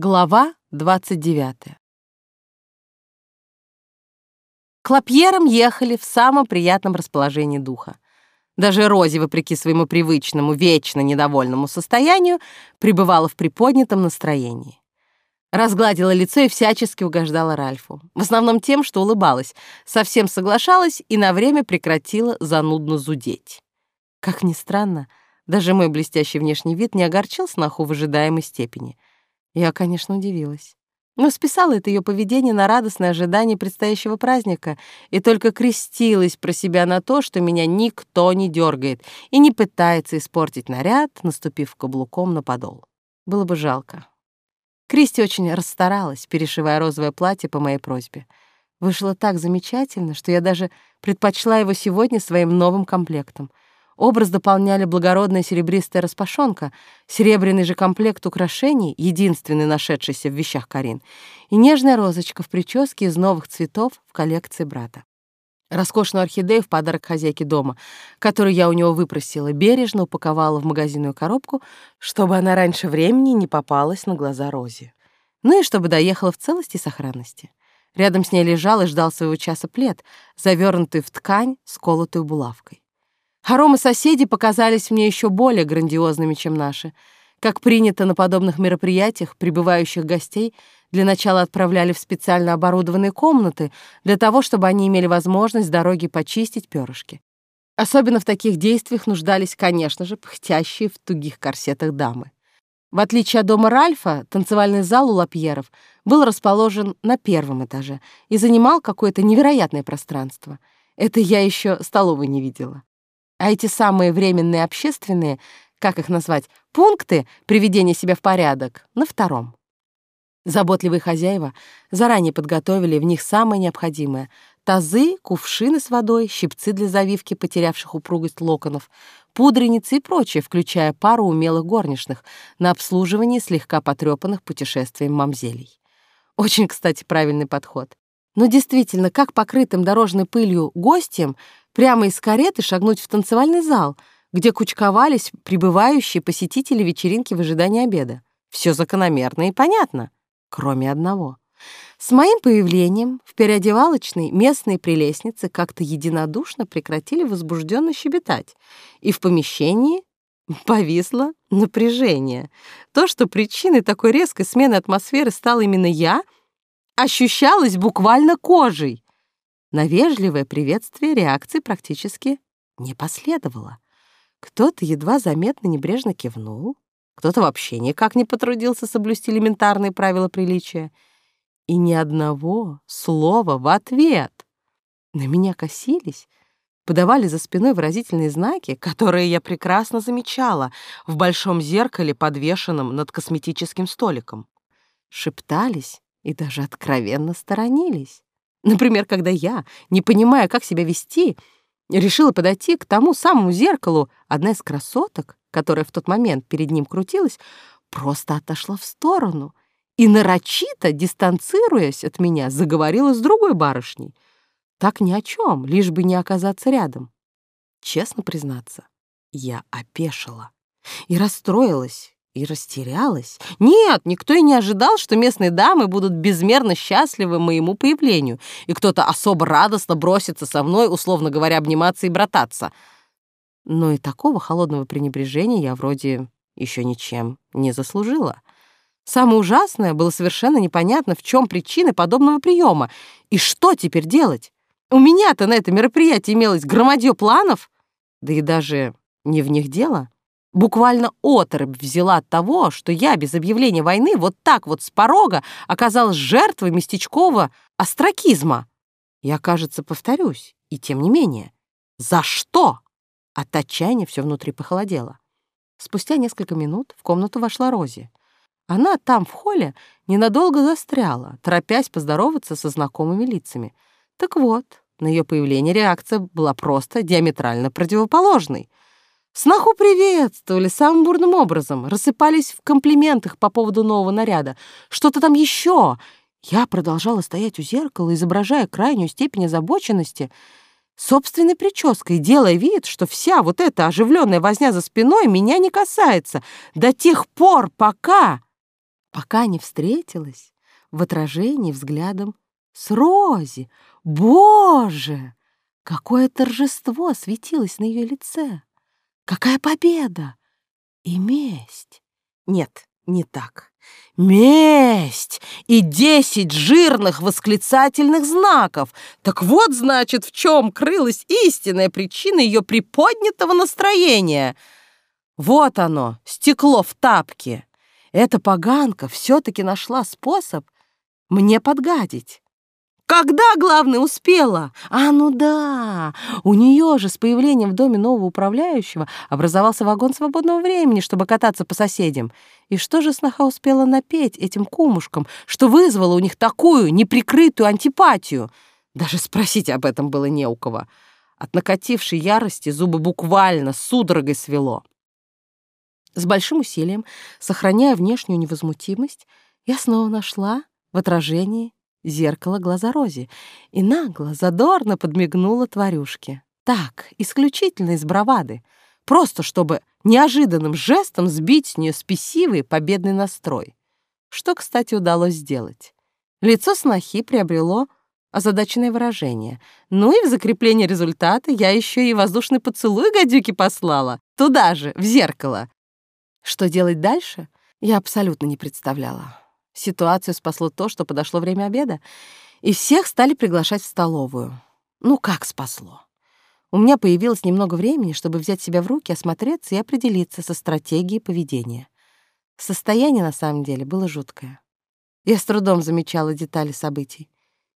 Глава 29. К Лапьерам ехали в самом приятном расположении духа. Даже Рози, вопреки своему привычному, вечно недовольному состоянию, пребывала в приподнятом настроении. Разгладила лицо и всячески угождала Ральфу. В основном тем, что улыбалась, совсем соглашалась и на время прекратила занудно зудеть. Как ни странно, даже мой блестящий внешний вид не огорчил сноху в ожидаемой степени — я, конечно, удивилась. Но списала это ее поведение на радостное ожидание предстоящего праздника и только крестилась про себя на то, что меня никто не дергает и не пытается испортить наряд, наступив каблуком на подол. Было бы жалко. Кристи очень расстаралась, перешивая розовое платье по моей просьбе. Вышло так замечательно, что я даже предпочла его сегодня своим новым комплектом — Образ дополняли благородная серебристая распашонка, серебряный же комплект украшений, единственный нашедшийся в вещах Карин, и нежная розочка в прическе из новых цветов в коллекции брата. Роскошную орхидею в подарок хозяйке дома, которую я у него выпросила, бережно упаковала в магазинную коробку, чтобы она раньше времени не попалась на глаза Розе. Ну и чтобы доехала в целости и сохранности. Рядом с ней лежал и ждал своего часа плед, завернутый в ткань, сколотую булавкой. Хоромы соседей показались мне еще более грандиозными, чем наши. Как принято на подобных мероприятиях, прибывающих гостей для начала отправляли в специально оборудованные комнаты для того, чтобы они имели возможность дороги почистить перышки. Особенно в таких действиях нуждались, конечно же, пыхтящие в тугих корсетах дамы. В отличие от дома Ральфа, танцевальный зал у Лапьеров был расположен на первом этаже и занимал какое-то невероятное пространство. Это я еще столовой не видела. А эти самые временные общественные, как их назвать, пункты приведения себя в порядок на втором. Заботливые хозяева заранее подготовили в них самое необходимое — тазы, кувшины с водой, щипцы для завивки потерявших упругость локонов, пудреницы и прочее, включая пару умелых горничных на обслуживание слегка потрепанных путешествием мамзелей. Очень, кстати, правильный подход. Но действительно, как покрытым дорожной пылью гостям прямо из кареты шагнуть в танцевальный зал, где кучковались прибывающие посетители вечеринки в ожидании обеда. Все закономерно и понятно, кроме одного. С моим появлением в переодевалочной местные прелестницы как-то единодушно прекратили возбужденно щебетать, и в помещении повисло напряжение. То, что причиной такой резкой смены атмосферы стал именно я, ощущалось буквально кожей. На вежливое приветствие реакции практически не последовало. Кто-то едва заметно небрежно кивнул, кто-то вообще никак не потрудился соблюсти элементарные правила приличия. И ни одного слова в ответ. На меня косились, подавали за спиной выразительные знаки, которые я прекрасно замечала в большом зеркале, подвешенном над косметическим столиком. Шептались и даже откровенно сторонились. Например, когда я, не понимая, как себя вести, решила подойти к тому самому зеркалу, одна из красоток, которая в тот момент перед ним крутилась, просто отошла в сторону и нарочито, дистанцируясь от меня, заговорила с другой барышней. Так ни о чем, лишь бы не оказаться рядом. Честно признаться, я опешила и расстроилась, и растерялась. Нет, никто и не ожидал, что местные дамы будут безмерно счастливы моему появлению, и кто-то особо радостно бросится со мной, условно говоря, обниматься и брататься. Но и такого холодного пренебрежения я вроде еще ничем не заслужила. Самое ужасное было совершенно непонятно, в чем причины подобного приема. И что теперь делать? У меня-то на это мероприятие имелось громадье планов, да и даже не в них дело. Буквально оторопь взяла от того, что я без объявления войны вот так вот с порога оказалась жертвой местечкового остракизма. Я, кажется, повторюсь, и тем не менее. За что? От отчаяния все внутри похолодело. Спустя несколько минут в комнату вошла Рози. Она там, в холле, ненадолго застряла, торопясь поздороваться со знакомыми лицами. Так вот, на ее появление реакция была просто диаметрально противоположной. Сноху приветствовали самым бурным образом, рассыпались в комплиментах по поводу нового наряда. Что-то там еще. Я продолжала стоять у зеркала, изображая крайнюю степень озабоченности собственной прической, делая вид, что вся вот эта оживленная возня за спиной меня не касается до тех пор, пока... пока не встретилась в отражении взглядом с Рози. Боже! Какое торжество светилось на ее лице! Какая победа! И месть! Нет, не так. Месть! И десять жирных восклицательных знаков! Так вот, значит, в чем крылась истинная причина ее приподнятого настроения. Вот оно, стекло в тапке. Эта поганка все-таки нашла способ мне подгадить. Когда, главное, успела? А, ну да, у нее же с появлением в доме нового управляющего образовался вагон свободного времени, чтобы кататься по соседям. И что же сноха успела напеть этим кумушкам, что вызвало у них такую неприкрытую антипатию? Даже спросить об этом было не у кого. От накатившей ярости зубы буквально судорогой свело. С большим усилием, сохраняя внешнюю невозмутимость, я снова нашла в отражении зеркало глаза Рози и нагло, задорно подмигнула тварюшке. Так, исключительно из бравады, просто чтобы неожиданным жестом сбить с нее спесивый победный настрой. Что, кстати, удалось сделать. Лицо снохи приобрело озадаченное выражение. Ну и в закрепление результата я еще и воздушный поцелуй гадюки послала. Туда же, в зеркало. Что делать дальше, я абсолютно не представляла. Ситуацию спасло то, что подошло время обеда, и всех стали приглашать в столовую. Ну, как спасло? У меня появилось немного времени, чтобы взять себя в руки, осмотреться и определиться со стратегией поведения. Состояние, на самом деле, было жуткое. Я с трудом замечала детали событий.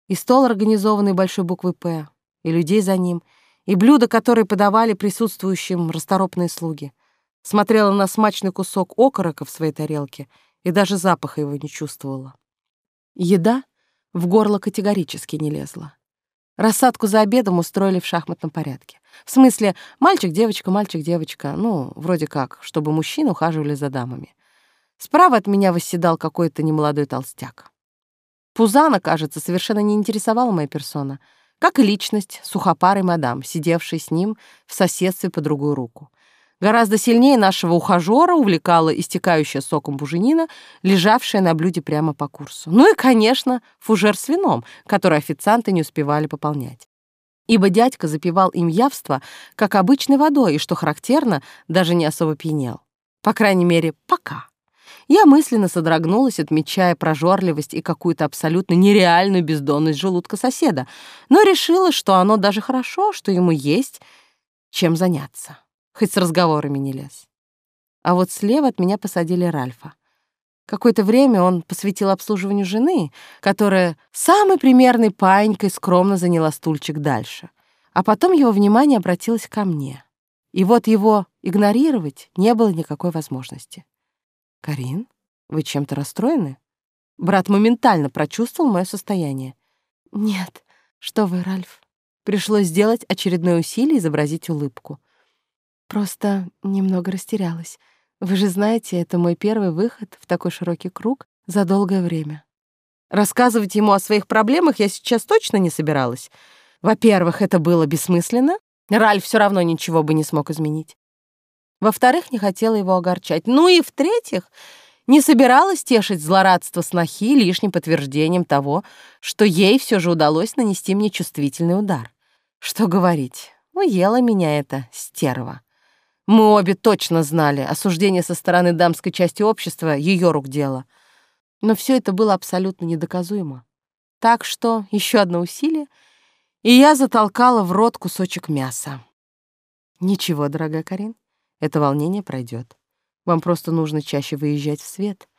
И стол, организованный большой буквой «П», и людей за ним, и блюда, которые подавали присутствующим расторопные слуги. Смотрела на смачный кусок окорока в своей тарелке — и даже запаха его не чувствовала. Еда в горло категорически не лезла. Рассадку за обедом устроили в шахматном порядке. В смысле, мальчик-девочка, мальчик-девочка, ну, вроде как, чтобы мужчины ухаживали за дамами. Справа от меня восседал какой-то немолодой толстяк. Пузана, кажется, совершенно не интересовала моя персона, как и личность сухопарой мадам, сидевшей с ним в соседстве по другую руку. Гораздо сильнее нашего ухажера увлекала истекающая соком буженина, лежавшая на блюде прямо по курсу. Ну и, конечно, фужер с вином, который официанты не успевали пополнять. Ибо дядька запивал им явство, как обычной водой, и, что характерно, даже не особо пьянел. По крайней мере, пока. Я мысленно содрогнулась, отмечая прожорливость и какую-то абсолютно нереальную бездонность желудка соседа, но решила, что оно даже хорошо, что ему есть чем заняться хоть с разговорами не лез. А вот слева от меня посадили Ральфа. Какое-то время он посвятил обслуживанию жены, которая самой примерной паинькой скромно заняла стульчик дальше. А потом его внимание обратилось ко мне. И вот его игнорировать не было никакой возможности. «Карин, вы чем-то расстроены?» Брат моментально прочувствовал мое состояние. «Нет, что вы, Ральф». Пришлось сделать очередное усилие изобразить улыбку. Просто немного растерялась. Вы же знаете, это мой первый выход в такой широкий круг за долгое время. Рассказывать ему о своих проблемах я сейчас точно не собиралась. Во-первых, это было бессмысленно. Ральф все равно ничего бы не смог изменить. Во-вторых, не хотела его огорчать. Ну и в-третьих, не собиралась тешить злорадство снохи лишним подтверждением того, что ей все же удалось нанести мне чувствительный удар. Что говорить, уела меня эта стерва. Мы обе точно знали, осуждение со стороны дамской части общества — ее рук дело. Но все это было абсолютно недоказуемо. Так что еще одно усилие, и я затолкала в рот кусочек мяса. Ничего, дорогая Карин, это волнение пройдет. Вам просто нужно чаще выезжать в свет.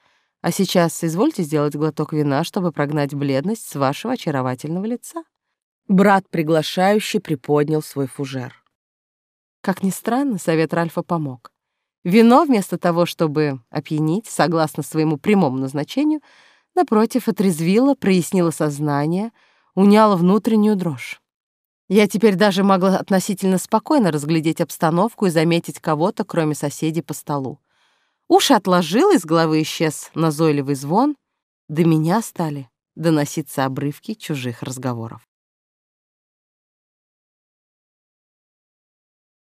А сейчас извольте сделать глоток вина, чтобы прогнать бледность с вашего очаровательного лица. Брат приглашающий приподнял свой фужер. Как ни странно, совет Ральфа помог. Вино, вместо того, чтобы опьянить, согласно своему прямому назначению, напротив, отрезвило, прояснило сознание, уняло внутреннюю дрожь. Я теперь даже могла относительно спокойно разглядеть обстановку и заметить кого-то, кроме соседей по столу. Уши отложила, из головы исчез назойливый звон. До меня стали доноситься обрывки чужих разговоров.